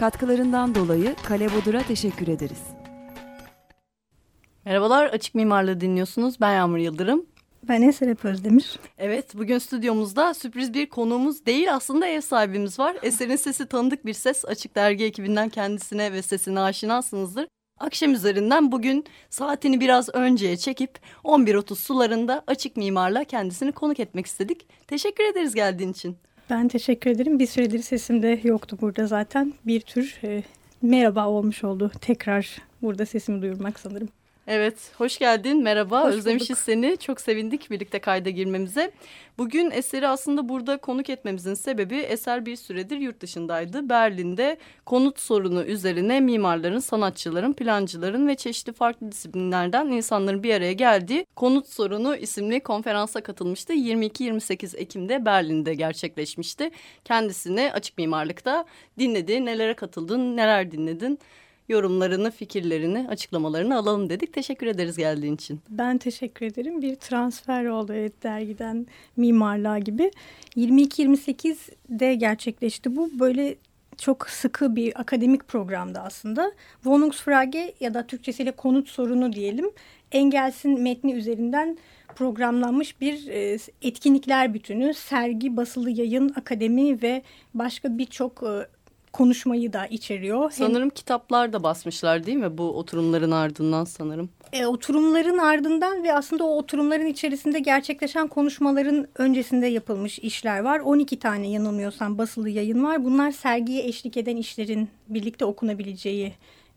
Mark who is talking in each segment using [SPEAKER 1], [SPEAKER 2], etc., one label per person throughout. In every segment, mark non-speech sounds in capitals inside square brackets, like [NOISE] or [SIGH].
[SPEAKER 1] Katkılarından dolayı Kale Bodur'a teşekkür ederiz.
[SPEAKER 2] Merhabalar, Açık Mimarlığı dinliyorsunuz. Ben Yağmur Yıldırım.
[SPEAKER 3] Ben Eser Özdemir.
[SPEAKER 2] Evet, bugün stüdyomuzda sürpriz bir konuğumuz değil aslında ev sahibimiz var. Eser'in sesi tanıdık bir ses. Açık Dergi ekibinden kendisine ve sesine aşinasınızdır. Akşam üzerinden bugün saatini biraz önceye çekip 11.30 sularında Açık Mimar'la kendisini konuk etmek istedik. Teşekkür ederiz geldiğin için.
[SPEAKER 3] Ben teşekkür ederim. Bir süredir sesim de yoktu burada zaten. Bir tür e, merhaba olmuş oldu. Tekrar burada sesimi duyurmak sanırım.
[SPEAKER 2] Evet, hoş geldin. Merhaba.
[SPEAKER 3] Hoş
[SPEAKER 2] Özlemişiz
[SPEAKER 3] bulduk.
[SPEAKER 2] seni. Çok sevindik birlikte kayda girmemize. Bugün Eser'i aslında burada konuk etmemizin sebebi Eser bir süredir yurt dışındaydı. Berlin'de konut sorunu üzerine mimarların, sanatçıların, plancıların ve çeşitli farklı disiplinlerden insanların bir araya geldiği Konut Sorunu isimli konferansa katılmıştı. 22-28 Ekim'de Berlin'de gerçekleşmişti. Kendisini açık mimarlıkta dinledi. Nelere katıldın, neler dinledin? Yorumlarını, fikirlerini, açıklamalarını alalım dedik. Teşekkür ederiz geldiğin için.
[SPEAKER 3] Ben teşekkür ederim. Bir transfer oldu evet dergiden mimarlığa gibi. 22-28'de gerçekleşti bu. Böyle çok sıkı bir akademik programdı aslında. Wohnungsfrage ya da Türkçesiyle konut sorunu diyelim. Engels'in metni üzerinden programlanmış bir e, etkinlikler bütünü. Sergi, basılı yayın, akademi ve başka birçok e, konuşmayı da içeriyor. Hem-
[SPEAKER 2] Sanırım kitaplar da basmışlar değil mi bu oturumların ardından sanırım?
[SPEAKER 3] E, oturumların ardından ve aslında o oturumların içerisinde gerçekleşen konuşmaların öncesinde yapılmış işler var. 12 tane yanılmıyorsam basılı yayın var. Bunlar sergiye eşlik eden işlerin birlikte okunabileceği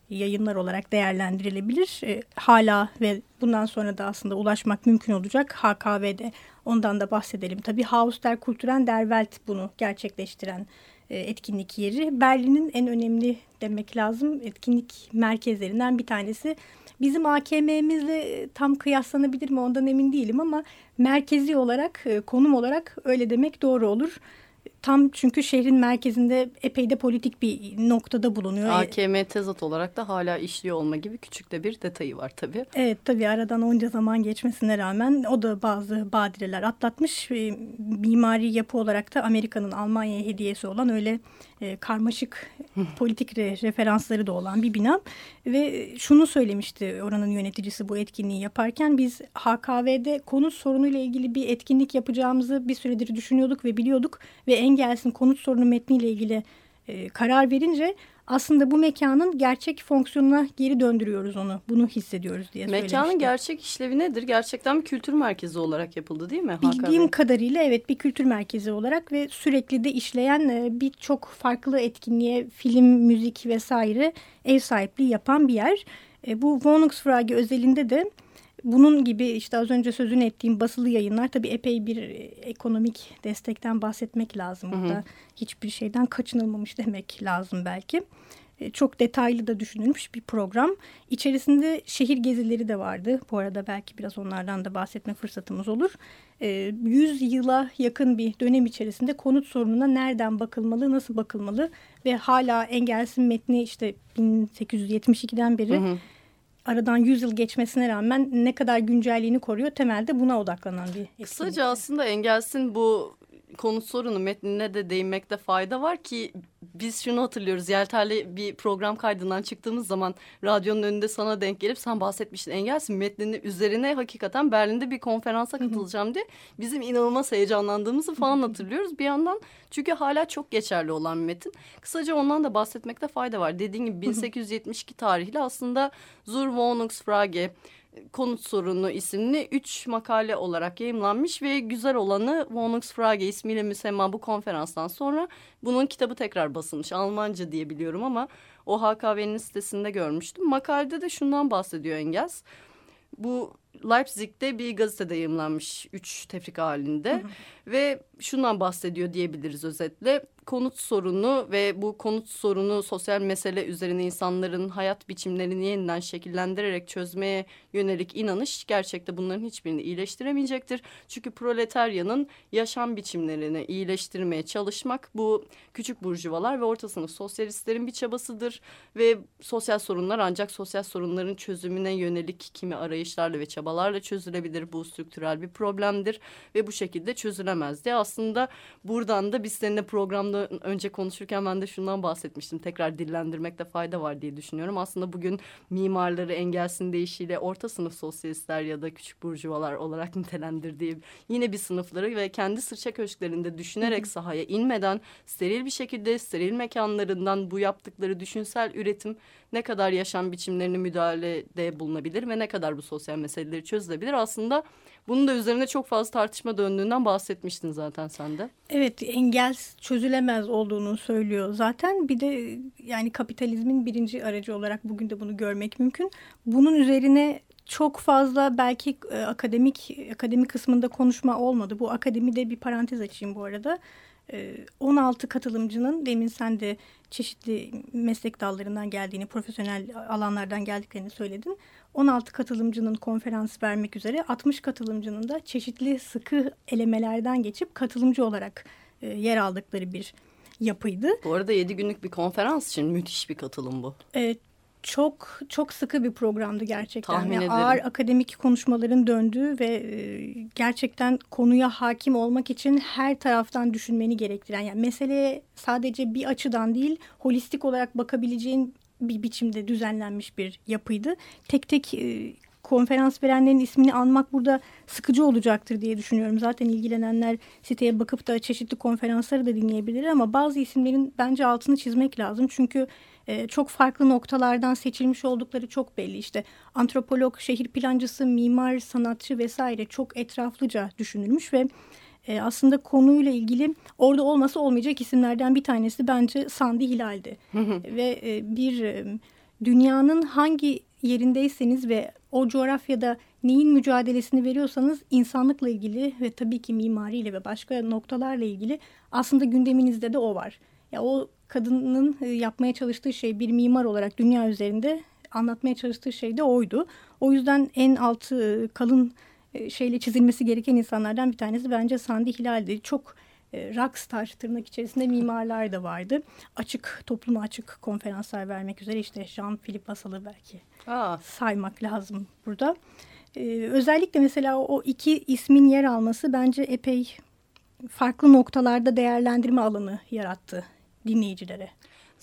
[SPEAKER 3] yayınlar olarak değerlendirilebilir. E, hala ve bundan sonra da aslında ulaşmak mümkün olacak. HKV'de ondan da bahsedelim. Tabii Haus der Kulturen der Welt bunu gerçekleştiren etkinlik yeri. Berlin'in en önemli demek lazım etkinlik merkezlerinden bir tanesi. Bizim AKM'mizle tam kıyaslanabilir mi ondan emin değilim ama merkezi olarak, e, konum olarak öyle demek doğru olur. Tam çünkü şehrin merkezinde epey de politik bir noktada bulunuyor.
[SPEAKER 2] AKM tezat olarak da hala işliyor olma gibi küçük de bir detayı var tabii.
[SPEAKER 3] Evet tabii aradan onca zaman geçmesine rağmen o da bazı badireler atlatmış. E, mimari yapı olarak da Amerika'nın Almanya'ya hediyesi olan öyle e, karmaşık politik re, referansları da olan bir bina. Ve şunu söylemişti oranın yöneticisi bu etkinliği yaparken biz HKV'de konut sorunuyla ilgili bir etkinlik yapacağımızı bir süredir düşünüyorduk ve biliyorduk. Ve Engels'in konut sorunu metniyle ilgili e, karar verince aslında bu mekanın gerçek fonksiyonuna geri döndürüyoruz onu. Bunu hissediyoruz diye
[SPEAKER 2] Mekanın
[SPEAKER 3] söylemişti.
[SPEAKER 2] gerçek işlevi nedir? Gerçekten bir kültür merkezi olarak yapıldı değil mi? Hakan
[SPEAKER 3] Bildiğim
[SPEAKER 2] Bey?
[SPEAKER 3] kadarıyla evet bir kültür merkezi olarak ve sürekli de işleyen e, birçok farklı etkinliğe film, müzik vesaire ev sahipliği yapan bir yer. E, Bu Wohnungsfrage özelinde de bunun gibi işte az önce sözünü ettiğim basılı yayınlar tabii epey bir e, ekonomik destekten bahsetmek lazım.
[SPEAKER 2] Hı hı.
[SPEAKER 3] Burada hiçbir şeyden kaçınılmamış demek lazım belki. E, Çok detaylı da düşünülmüş bir program. İçerisinde şehir gezileri de vardı. Bu arada belki biraz onlardan da bahsetme fırsatımız olur. E, 100 yıla yakın bir dönem içerisinde konut sorununa nereden bakılmalı, nasıl bakılmalı ve hala Engels'in metni işte 1872'den beri
[SPEAKER 2] Hı hı.
[SPEAKER 3] Aradan 100 yıl geçmesine rağmen ne kadar güncelliğini koruyor temelde buna odaklanan bir etkinlik.
[SPEAKER 2] Kısaca aslında Engels'in bu konut sorunu metnine de değinmekte fayda var ki biz şunu hatırlıyoruz. Yelter'le bir program kaydından çıktığımız zaman radyonun önünde sana denk gelip sen bahsetmiştin Engels'in metnini üzerine hakikaten Berlin'de bir konferansa katılacağım diye bizim inanılmaz heyecanlandığımızı falan hatırlıyoruz. Bir yandan çünkü hala çok geçerli olan bir metin. Kısaca ondan da bahsetmekte fayda var. Dediğim gibi 1872 tarihli aslında Zur Wohnungsfrage konut sorunu isimli üç makale olarak yayımlanmış ve güzel olanı Wohnungsfrage ismiyle müsemma bu konferanstan sonra bunun kitabı tekrar basılmış. Almanca diye biliyorum ama o HKV'nin sitesinde görmüştüm. Makalede de şundan bahsediyor Engels. Bu Leipzig'te bir gazetede yayımlanmış üç tefrika halinde. Hı hı. Ve şundan bahsediyor diyebiliriz özetle. Konut sorunu ve bu konut sorunu sosyal mesele üzerine insanların hayat biçimlerini yeniden şekillendirerek çözmeye yönelik inanış gerçekte bunların hiçbirini iyileştiremeyecektir. Çünkü proletaryanın yaşam biçimlerini iyileştirmeye çalışmak bu küçük burjuvalar ve orta sınıf sosyalistlerin bir çabasıdır. Ve sosyal sorunlar ancak sosyal sorunların çözümüne yönelik kimi arayışlarla ve çabalarla çözülebilir. Bu strüktürel bir problemdir ve bu şekilde çözülemezdi. Aslında buradan da biz seninle programda önce konuşurken ben de şundan bahsetmiştim. Tekrar dillendirmekte fayda var diye düşünüyorum. Aslında bugün mimarları engelsin deyişiyle orta sınıf sosyalistler ya da küçük burjuvalar olarak [LAUGHS] nitelendirdiği yine bir sınıfları ve kendi sırça köşklerinde düşünerek sahaya inmeden steril bir şekilde steril mekanlarından bu yaptıkları düşünsel üretim ne kadar yaşam biçimlerini müdahalede bulunabilir ve ne kadar bu sosyal meseleleri çözülebilir. Aslında bunun da üzerine çok fazla tartışma döndüğünden bahsetmiştin zaten sen de.
[SPEAKER 3] Evet engel çözülemez olduğunu söylüyor zaten. Bir de yani kapitalizmin birinci aracı olarak bugün de bunu görmek mümkün. Bunun üzerine çok fazla belki e, akademik akademik kısmında konuşma olmadı. Bu akademide bir parantez açayım bu arada. 16 ee, katılımcının demin sen de çeşitli meslek dallarından geldiğini, profesyonel alanlardan geldiklerini söyledin. 16 katılımcının konferans vermek üzere 60 katılımcının da çeşitli sıkı elemelerden geçip katılımcı olarak e, yer aldıkları bir yapıydı.
[SPEAKER 2] Bu arada 7 günlük bir konferans için müthiş bir katılım bu.
[SPEAKER 3] Evet çok çok sıkı bir programdı gerçekten. Tahmin yani Ağır akademik konuşmaların döndüğü ve e, gerçekten konuya hakim olmak için her taraftan düşünmeni gerektiren yani meseleye sadece bir açıdan değil holistik olarak bakabileceğin bir biçimde düzenlenmiş bir yapıydı. Tek tek e, konferans verenlerin ismini anmak burada sıkıcı olacaktır diye düşünüyorum. Zaten ilgilenenler siteye bakıp da çeşitli konferansları da dinleyebilir ama bazı isimlerin bence altını çizmek lazım. Çünkü e, çok farklı noktalardan seçilmiş oldukları çok belli. İşte antropolog, şehir plancısı, mimar, sanatçı vesaire çok etraflıca düşünülmüş ve e, aslında konuyla ilgili orada olması olmayacak isimlerden bir tanesi bence Sandi Hilal'di. ve e, bir e, dünyanın hangi yerindeyseniz ve o coğrafyada neyin mücadelesini veriyorsanız insanlıkla ilgili ve tabii ki mimariyle ve başka noktalarla ilgili aslında gündeminizde de o var. Ya o kadının e, yapmaya çalıştığı şey bir mimar olarak dünya üzerinde anlatmaya çalıştığı şey de oydu. O yüzden en altı e, kalın e, şeyle çizilmesi gereken insanlardan bir tanesi bence Sandi Hilal'di. Çok rockstar tırnak içerisinde mimarlar da vardı. Açık, topluma açık konferanslar vermek üzere işte Jean-Philippe Vassal'ı belki Aa. saymak lazım burada. özellikle mesela o iki ismin yer alması bence epey farklı noktalarda değerlendirme alanı yarattı dinleyicilere.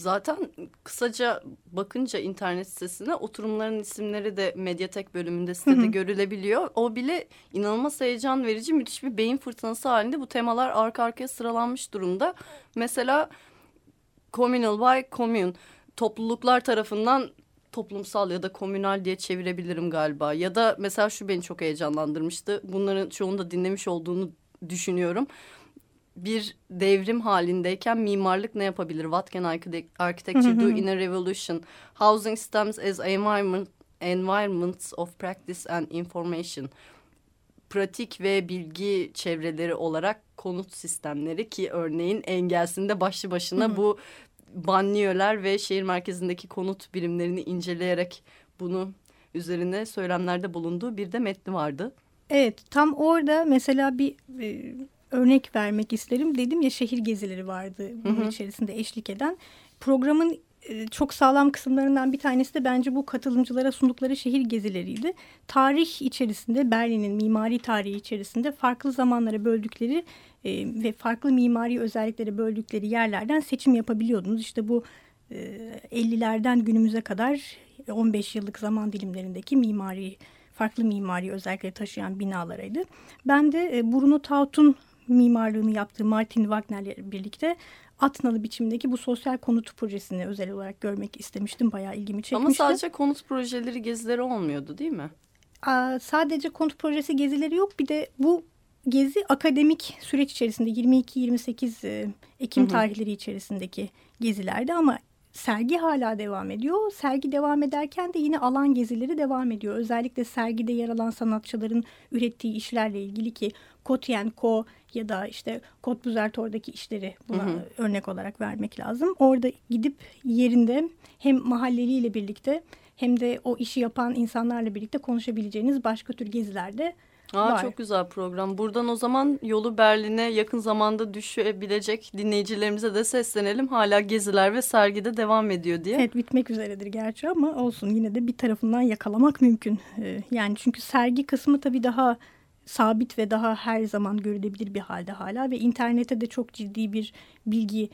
[SPEAKER 2] Zaten kısaca bakınca internet sitesine oturumların isimleri de Medyatek bölümünde sitede hı hı. görülebiliyor. O bile inanılmaz heyecan verici müthiş bir beyin fırtınası halinde bu temalar arka arkaya sıralanmış durumda. Mesela communal by commune topluluklar tarafından toplumsal ya da komünal diye çevirebilirim galiba. Ya da mesela şu beni çok heyecanlandırmıştı. Bunların çoğunu da dinlemiş olduğunu düşünüyorum bir devrim halindeyken mimarlık ne yapabilir? What can architecture do in a revolution? Housing systems as environment, environments of practice and information. Pratik ve bilgi çevreleri olarak konut sistemleri ki örneğin engelsinde başlı başına bu banliyöler ve şehir merkezindeki konut birimlerini inceleyerek bunu üzerine söylemlerde bulunduğu bir de metni vardı.
[SPEAKER 3] Evet tam orada mesela bir e, örnek vermek isterim. Dedim ya şehir gezileri vardı bunun hı hı. içerisinde eşlik eden. Programın e, çok sağlam kısımlarından bir tanesi de bence bu katılımcılara sundukları şehir gezileriydi. Tarih içerisinde Berlin'in mimari tarihi içerisinde farklı zamanlara böldükleri e, ve farklı mimari özellikleri böldükleri yerlerden seçim yapabiliyordunuz. İşte bu e, 50'lerden günümüze kadar 15 yıllık zaman dilimlerindeki mimari farklı mimari özellikleri taşıyan binalarıydı. Ben de e, Bruno Taut'un mimarlığını yaptığı Martin Wagner'le birlikte Atnalı biçimdeki bu sosyal konut projesini özel olarak görmek istemiştim. Bayağı ilgimi çekmişti.
[SPEAKER 2] Ama sadece konut projeleri gezileri olmuyordu değil mi?
[SPEAKER 3] Aa, sadece konut projesi gezileri yok. Bir de bu gezi akademik süreç içerisinde 22-28 e, Ekim hı hı. tarihleri içerisindeki gezilerde ama sergi hala devam ediyor. Sergi devam ederken de yine alan gezileri devam ediyor. Özellikle sergide yer alan sanatçıların ürettiği işlerle ilgili ki Kotyen Ko ya da işte Kot Buzertor'daki işleri buna hı hı. örnek olarak vermek lazım. Orada gidip yerinde hem mahalleliyle birlikte hem de o işi yapan insanlarla birlikte konuşabileceğiniz başka tür gezilerde
[SPEAKER 2] Aa,
[SPEAKER 3] var.
[SPEAKER 2] Çok güzel program. Buradan o zaman yolu Berlin'e yakın zamanda düşebilecek dinleyicilerimize de seslenelim. Hala geziler ve sergide devam ediyor diye.
[SPEAKER 3] Evet bitmek üzeredir gerçi ama olsun yine de bir tarafından yakalamak mümkün. Ee, yani çünkü sergi kısmı tabii daha sabit ve daha her zaman görülebilir bir halde hala ve internete de çok ciddi bir bilgi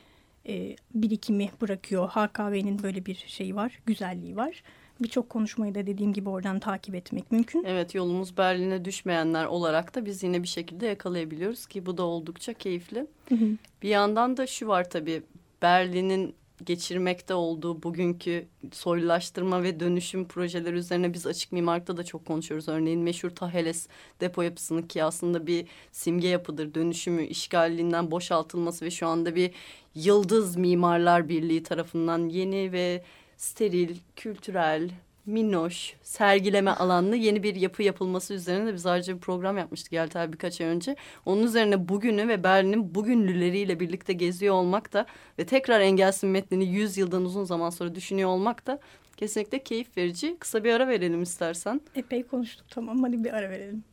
[SPEAKER 3] e, birikimi bırakıyor. HKV'nin böyle bir şeyi var, güzelliği var. Birçok konuşmayı da dediğim gibi oradan takip etmek mümkün.
[SPEAKER 2] Evet yolumuz Berlin'e düşmeyenler olarak da biz yine bir şekilde yakalayabiliyoruz ki bu da oldukça keyifli. Hı hı. Bir yandan da şu var tabii Berlin'in geçirmekte olduğu bugünkü soylulaştırma ve dönüşüm projeleri üzerine biz açık mimarlıkta da çok konuşuyoruz. Örneğin meşhur Taheles depo yapısını ki aslında bir simge yapıdır. Dönüşümü, işgalinden boşaltılması ve şu anda bir Yıldız Mimarlar Birliği tarafından yeni ve steril, kültürel, minnoş, sergileme alanlı yeni bir yapı yapılması üzerine de biz ayrıca bir program yapmıştık Yeltel birkaç ay önce. Onun üzerine bugünü ve Berlin'in bugünlüleriyle birlikte geziyor olmak da ve tekrar Engels'in metnini 100 yıldan uzun zaman sonra düşünüyor olmak da kesinlikle keyif verici. Kısa bir ara verelim istersen.
[SPEAKER 3] Epey konuştuk tamam hadi bir ara verelim.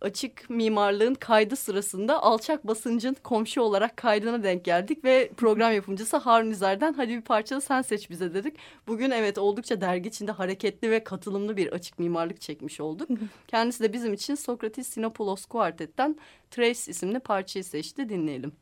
[SPEAKER 2] Açık mimarlığın kaydı sırasında alçak basıncın komşu olarak kaydına denk geldik ve program yapımcısı Harun İzer'den hadi bir parça sen seç bize dedik. Bugün evet oldukça dergi içinde hareketli ve katılımlı bir açık mimarlık çekmiş olduk. [LAUGHS] Kendisi de bizim için Sokrates Sinopoulos Kuartet'ten Trace isimli parçayı seçti dinleyelim.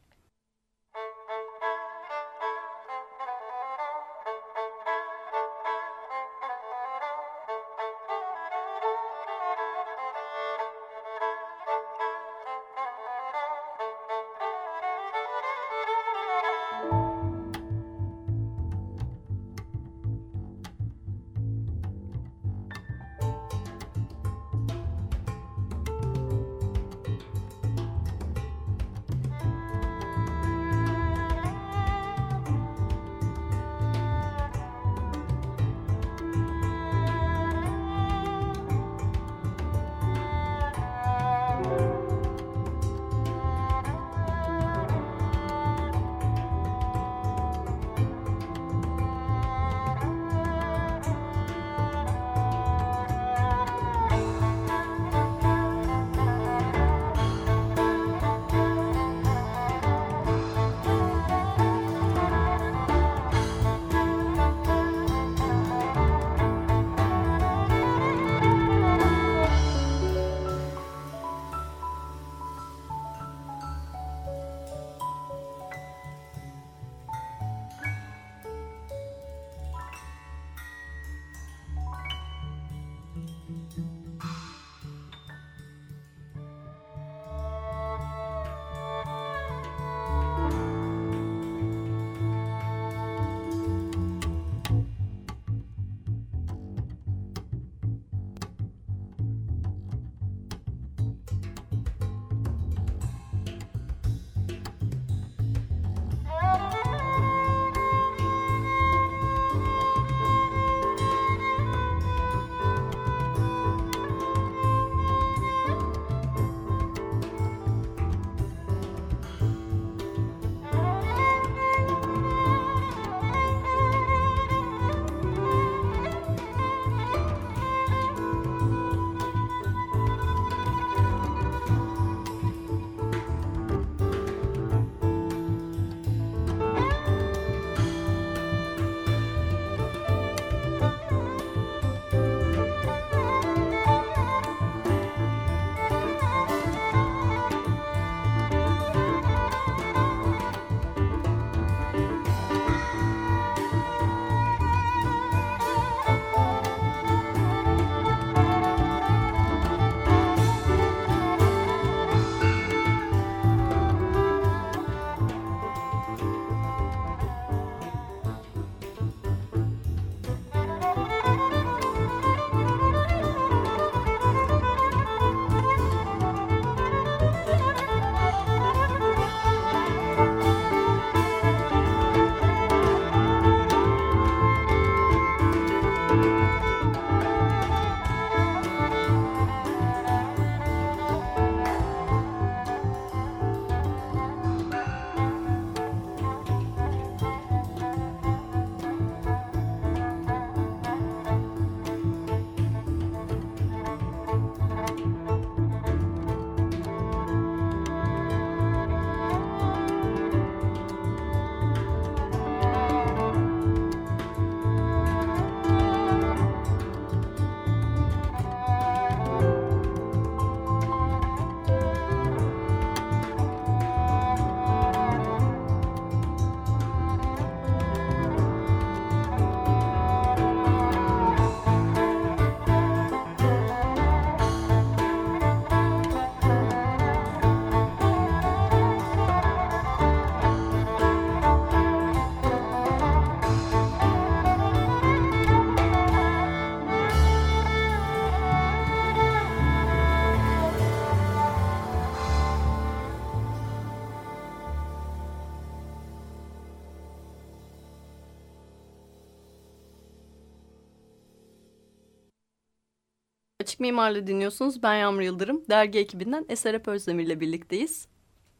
[SPEAKER 2] Açık Mimarlı dinliyorsunuz. Ben Yağmur Yıldırım. Dergi ekibinden Eser Hep Özdemir ile birlikteyiz.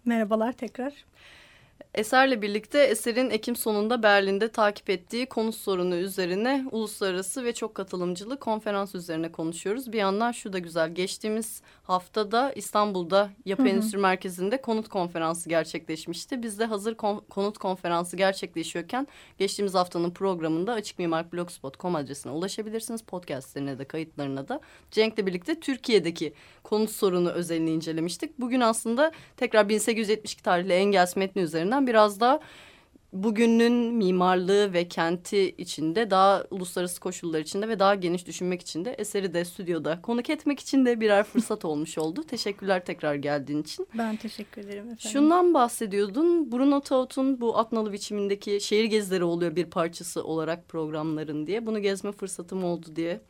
[SPEAKER 3] Merhabalar tekrar.
[SPEAKER 2] Eserle birlikte eserin Ekim sonunda Berlin'de takip ettiği konut sorunu üzerine uluslararası ve çok katılımcılı konferans üzerine konuşuyoruz. Bir yandan şu da güzel. Geçtiğimiz haftada İstanbul'da Yapı hı Endüstri Merkezi'nde konut konferansı gerçekleşmişti. Biz de hazır kon konut konferansı gerçekleşiyorken geçtiğimiz haftanın programında açıkmimarblogspot.com adresine ulaşabilirsiniz. Podcastlerine de kayıtlarına da. Cenk'le birlikte Türkiye'deki konut sorunu özelini incelemiştik. Bugün aslında tekrar 1872 tarihli Engels metni üzerinden biraz daha bugünün mimarlığı ve kenti içinde daha uluslararası koşullar içinde ve daha geniş düşünmek için de eseri de stüdyoda konuk etmek için de birer fırsat [LAUGHS] olmuş oldu. Teşekkürler tekrar geldiğin için.
[SPEAKER 3] Ben teşekkür ederim efendim.
[SPEAKER 2] Şundan bahsediyordun. Bruno Taut'un bu atnalı biçimindeki şehir gezileri oluyor bir parçası olarak programların diye. Bunu gezme fırsatım oldu diye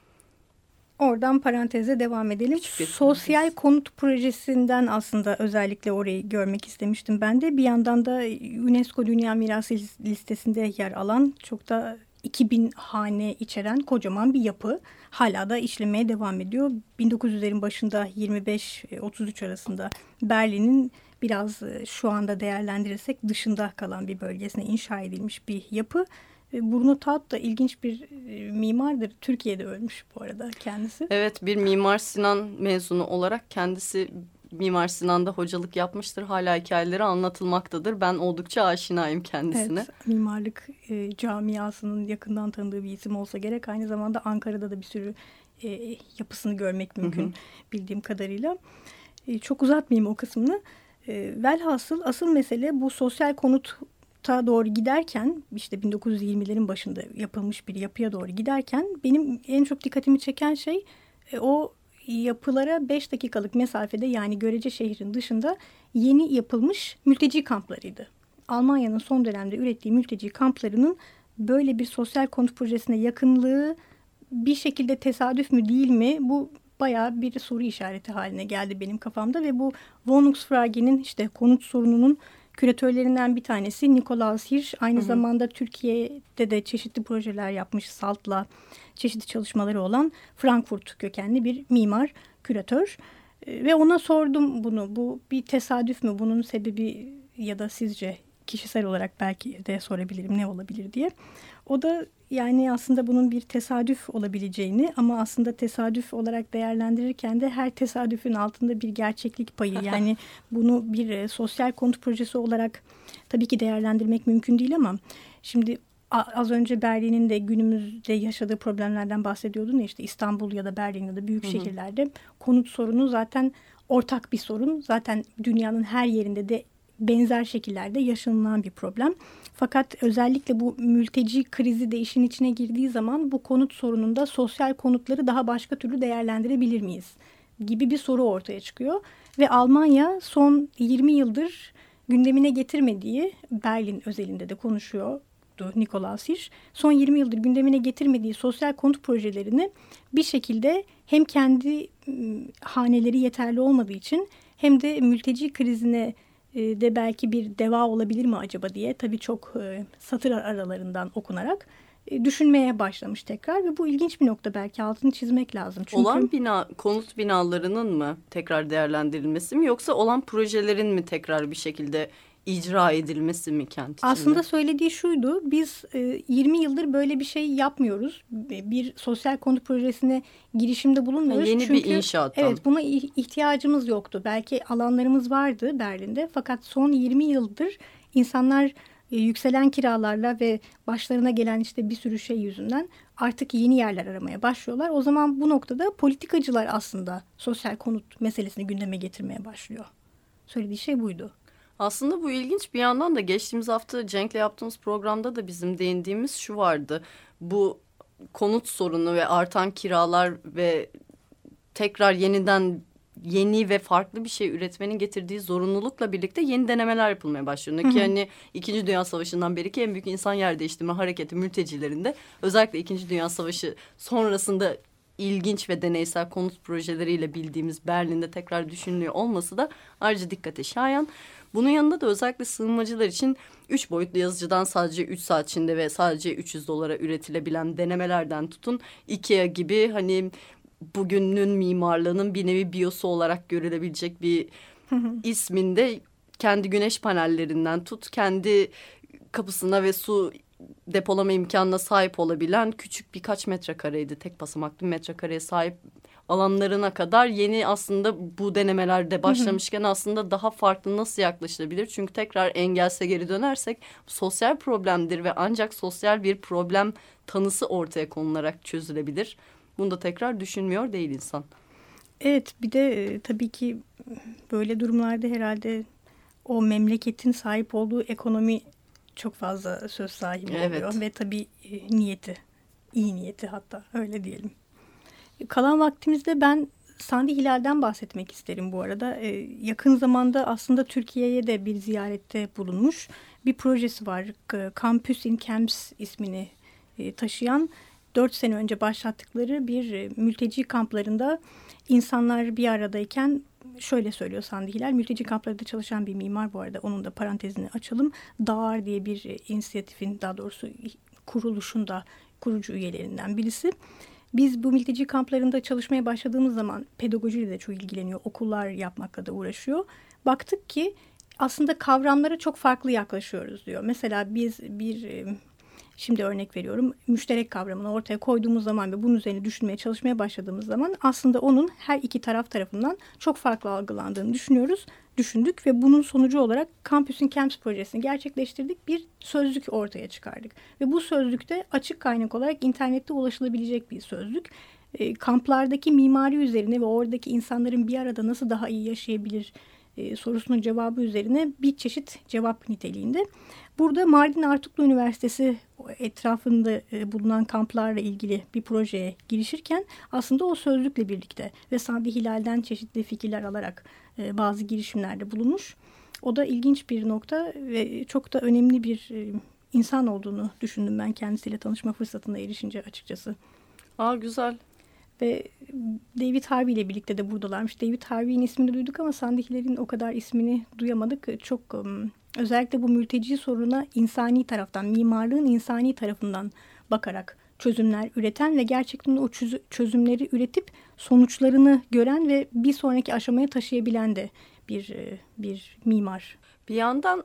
[SPEAKER 3] Oradan paranteze devam edelim. Sosyal konut projesinden aslında özellikle orayı görmek istemiştim ben de. Bir yandan da UNESCO Dünya Mirası listesinde yer alan çok da 2000 hane içeren kocaman bir yapı. Hala da işlemeye devam ediyor. 1900'lerin başında 25-33 arasında Berlin'in biraz e, şu anda değerlendirirsek dışında kalan bir bölgesine inşa edilmiş bir yapı. Bruno Taut da ilginç bir e, mimardır. Türkiye'de ölmüş bu arada kendisi.
[SPEAKER 2] Evet bir Mimar Sinan mezunu olarak kendisi Mimar Sinan'da hocalık yapmıştır. Hala hikayeleri anlatılmaktadır. Ben oldukça aşinayım kendisine.
[SPEAKER 3] Evet, mimarlık e, camiasının yakından tanıdığı bir isim olsa gerek. Aynı zamanda Ankara'da da bir sürü e, yapısını görmek mümkün hı hı. bildiğim kadarıyla. E, çok uzatmayayım o kısmını. E, velhasıl asıl mesele bu sosyal konut ta doğru giderken işte 1920'lerin başında yapılmış bir yapıya doğru giderken benim en çok dikkatimi çeken şey e, o yapılara 5 dakikalık mesafede yani Görece şehrin dışında yeni yapılmış mülteci kamplarıydı. Almanya'nın son dönemde ürettiği mülteci kamplarının böyle bir sosyal konut projesine yakınlığı bir şekilde tesadüf mü değil mi? Bu bayağı bir soru işareti haline geldi benim kafamda ve bu Wohnungsfrage'nin işte konut sorununun küratörlerinden bir tanesi Nikolaus Hirsch. Aynı hı hı. zamanda Türkiye'de de çeşitli projeler yapmış SALT'la çeşitli çalışmaları olan Frankfurt kökenli bir mimar, küratör. Ee, ve ona sordum bunu. Bu bir tesadüf mü? Bunun sebebi ya da sizce kişisel olarak belki de sorabilirim ne olabilir diye. O da yani aslında bunun bir tesadüf olabileceğini ama aslında tesadüf olarak değerlendirirken de her tesadüfün altında bir gerçeklik payı. [LAUGHS] Yani bunu bir e, sosyal konut projesi olarak tabii ki değerlendirmek mümkün değil ama şimdi az önce Berlin'in de günümüzde yaşadığı problemlerden bahsediyordun ya işte İstanbul ya da Berlin ya da büyük hı hı. şehirlerde konut sorunu zaten ortak bir sorun. Zaten dünyanın her yerinde de benzer şekillerde yaşanılan bir problem. Fakat özellikle bu mülteci krizi de işin içine girdiği zaman bu konut sorununda sosyal konutları daha başka türlü değerlendirebilir miyiz? gibi bir soru ortaya çıkıyor. Ve Almanya son 20 yıldır gündemine getirmediği Berlin özelinde de konuşuyordu Nikolaus Hirsch. Son 20 yıldır gündemine getirmediği sosyal konut projelerini bir şekilde hem kendi haneleri yeterli olmadığı için hem de mülteci krizine de belki bir deva olabilir mi acaba diye tabii çok e, satır aralarından okunarak e, düşünmeye başlamış tekrar ve bu ilginç bir nokta belki altını çizmek lazım.
[SPEAKER 2] Çünkü... Olan bina konut binalarının mı tekrar değerlendirilmesi mi yoksa olan projelerin mi tekrar bir şekilde icra edilmesi mi kent içinde?
[SPEAKER 3] Aslında söylediği şuydu. Biz e, 20 yıldır böyle bir şey yapmıyoruz. Bir sosyal konut projesine girişimde bulunmuyoruz.
[SPEAKER 2] Yani yeni
[SPEAKER 3] Çünkü,
[SPEAKER 2] bir inşaattan.
[SPEAKER 3] Evet buna ihtiyacımız yoktu. Belki alanlarımız vardı Berlin'de. Fakat son 20 yıldır insanlar e, yükselen kiralarla ve başlarına gelen işte bir sürü şey yüzünden artık yeni yerler aramaya başlıyorlar. O zaman bu noktada politikacılar aslında sosyal konut meselesini gündeme getirmeye başlıyor. Söylediği şey buydu.
[SPEAKER 2] Aslında bu ilginç bir yandan da geçtiğimiz hafta Cenk'le yaptığımız programda da bizim değindiğimiz şu vardı. Bu konut sorunu ve artan kiralar ve tekrar yeniden yeni ve farklı bir şey üretmenin getirdiği zorunlulukla birlikte yeni denemeler yapılmaya başlıyor. Ki hani İkinci Dünya Savaşı'ndan beri ki en büyük insan yer değiştirme hareketi mültecilerinde özellikle İkinci Dünya Savaşı sonrasında ilginç ve deneysel konut projeleriyle bildiğimiz Berlin'de tekrar düşünülüyor olması da ayrıca dikkate şayan. Bunun yanında da özellikle sığınmacılar için üç boyutlu yazıcıdan sadece üç saat içinde ve sadece 300 dolara üretilebilen denemelerden tutun IKEA gibi hani bugünün mimarlığının bir nevi biyosu olarak görülebilecek bir [LAUGHS] isminde kendi güneş panellerinden tut kendi kapısına ve su depolama imkanına sahip olabilen küçük birkaç metrekareydi. Tek basamaklı metrekareye sahip alanlarına kadar yeni aslında bu denemelerde başlamışken aslında daha farklı nasıl yaklaşılabilir? Çünkü tekrar engelse geri dönersek sosyal problemdir ve ancak sosyal bir problem tanısı ortaya konularak çözülebilir. Bunu da tekrar düşünmüyor değil insan.
[SPEAKER 3] Evet bir de e, tabii ki böyle durumlarda herhalde o memleketin sahip olduğu ekonomi çok fazla söz sahibi oluyor.
[SPEAKER 2] Evet.
[SPEAKER 3] Ve tabii e, niyeti, iyi niyeti hatta öyle diyelim. Kalan vaktimizde ben Sandi Hilal'den bahsetmek isterim bu arada. E, yakın zamanda aslında Türkiye'ye de bir ziyarette bulunmuş. Bir projesi var. Campus in Camps ismini e, taşıyan 4 sene önce başlattıkları bir e, mülteci kamplarında insanlar bir aradayken şöyle söylüyor Sandi Hilal. Mülteci kamplarında çalışan bir mimar bu arada onun da parantezini açalım. Dağar diye bir e, inisiyatifin daha doğrusu kuruluşun da kurucu üyelerinden birisi. Biz bu mülteci kamplarında çalışmaya başladığımız zaman pedagojiyle de çok ilgileniyor. Okullar yapmakla da uğraşıyor. Baktık ki aslında kavramlara çok farklı yaklaşıyoruz diyor. Mesela biz bir e, şimdi örnek veriyorum müşterek kavramını ortaya koyduğumuz zaman ve bunun üzerine düşünmeye çalışmaya başladığımız zaman aslında onun her iki taraf tarafından çok farklı algılandığını düşünüyoruz. Düşündük ve bunun sonucu olarak Campus'un Camps projesini gerçekleştirdik. Bir sözlük ortaya çıkardık. Ve bu sözlükte açık kaynak olarak internette ulaşılabilecek bir sözlük. E, kamplardaki mimari üzerine ve oradaki insanların bir arada nasıl daha iyi yaşayabilir e, sorusunun cevabı üzerine bir çeşit cevap niteliğinde. Burada Mardin Artuklu Üniversitesi etrafında e, bulunan kamplarla ilgili bir projeye girişirken aslında o sözlükle birlikte ve Sadi Hilal'den çeşitli fikirler alarak e, bazı girişimlerde bulunmuş. O da ilginç bir nokta ve çok da önemli bir insan olduğunu düşündüm ben kendisiyle tanışma fırsatına erişince açıkçası.
[SPEAKER 2] Aa güzel.
[SPEAKER 3] Ve David Harvey ile birlikte de buradalarmış. David Harvey'in ismini duyduk ama Sandy Hiller'in o kadar ismini duyamadık. Çok özellikle bu mülteci soruna insani taraftan, mimarlığın insani tarafından bakarak çözümler üreten ve gerçekten o çözümleri üretip sonuçlarını gören ve bir sonraki aşamaya taşıyabilen de bir bir mimar.
[SPEAKER 2] Bir yandan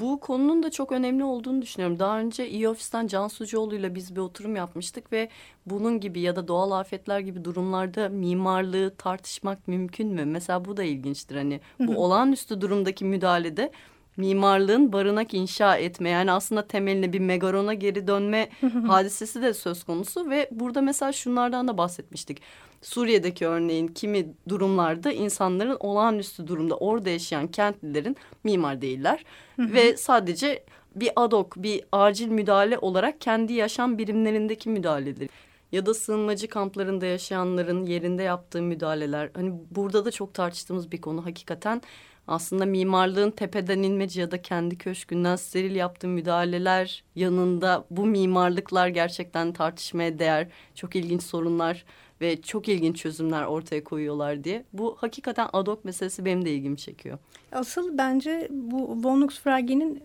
[SPEAKER 2] bu konunun da çok önemli olduğunu düşünüyorum. Daha önce iyi ofisten Can Sucuoğlu ile biz bir oturum yapmıştık ve bunun gibi ya da doğal afetler gibi durumlarda mimarlığı tartışmak mümkün mü? Mesela bu da ilginçtir. Hani bu olağanüstü durumdaki müdahalede mimarlığın barınak inşa etme yani aslında temeline bir megarona geri dönme [LAUGHS] hadisesi de söz konusu ve burada mesela şunlardan da bahsetmiştik. Suriye'deki örneğin kimi durumlarda insanların olağanüstü durumda orada yaşayan kentlilerin mimar değiller ve sadece bir ad hoc bir acil müdahale olarak kendi yaşam birimlerindeki müdahaledir ya da sığınmacı kamplarında yaşayanların yerinde yaptığı müdahaleler. Hani burada da çok tartıştığımız bir konu hakikaten aslında mimarlığın tepeden inmeci ya da kendi köşkünden steril yaptığı müdahaleler yanında bu mimarlıklar gerçekten tartışmaya değer çok ilginç sorunlar ve çok ilginç çözümler ortaya koyuyorlar diye. Bu hakikaten ad hoc meselesi benim de ilgimi çekiyor.
[SPEAKER 3] Asıl bence bu von Frage'nin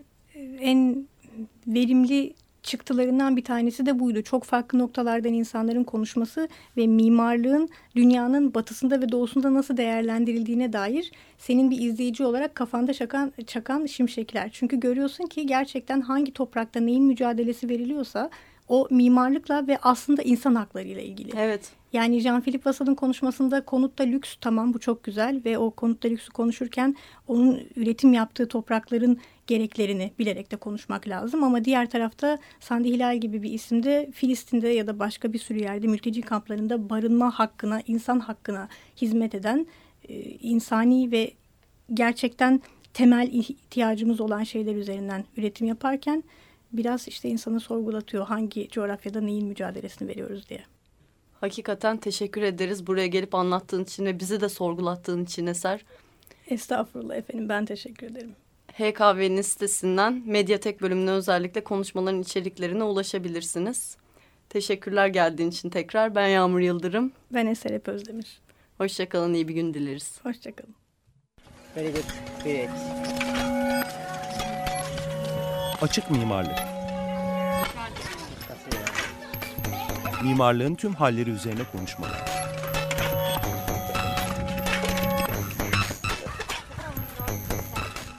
[SPEAKER 3] en verimli çıktılarından bir tanesi de buydu. Çok farklı noktalardan insanların konuşması ve mimarlığın dünyanın batısında ve doğusunda nasıl değerlendirildiğine dair senin bir izleyici olarak kafanda çakan, çakan şimşekler. Çünkü görüyorsun ki gerçekten hangi toprakta neyin mücadelesi veriliyorsa o mimarlıkla ve aslında insan haklarıyla ilgili.
[SPEAKER 2] Evet.
[SPEAKER 3] Yani Jean-Philippe Vassal'ın konuşmasında konutta lüks tamam bu çok güzel ve o konutta lüksü konuşurken onun üretim yaptığı toprakların gereklerini bilerek de konuşmak lazım. Ama diğer tarafta Sandi Hilal gibi bir isimde Filistin'de ya da başka bir sürü yerde mülteci kamplarında barınma hakkına, insan hakkına hizmet eden e, insani ve gerçekten temel ihtiyacımız olan şeyler üzerinden üretim yaparken biraz işte insanı sorgulatıyor hangi coğrafyada neyin mücadelesini veriyoruz diye.
[SPEAKER 2] Hakikaten teşekkür ederiz buraya gelip anlattığın için ve bizi de sorgulattığın için Eser.
[SPEAKER 3] Estağfurullah efendim ben teşekkür ederim.
[SPEAKER 2] HKV'nin sitesinden Medyatek bölümüne özellikle konuşmaların içeriklerine ulaşabilirsiniz. Teşekkürler geldiğin için tekrar. Ben Yağmur Yıldırım.
[SPEAKER 3] Ben Eser Hep Özdemir.
[SPEAKER 2] Hoşçakalın, iyi bir gün dileriz.
[SPEAKER 3] Hoşçakalın.
[SPEAKER 4] Very good. Great.
[SPEAKER 5] Açık mimarlık. Mimarlığın tüm halleri üzerine konuşmalar.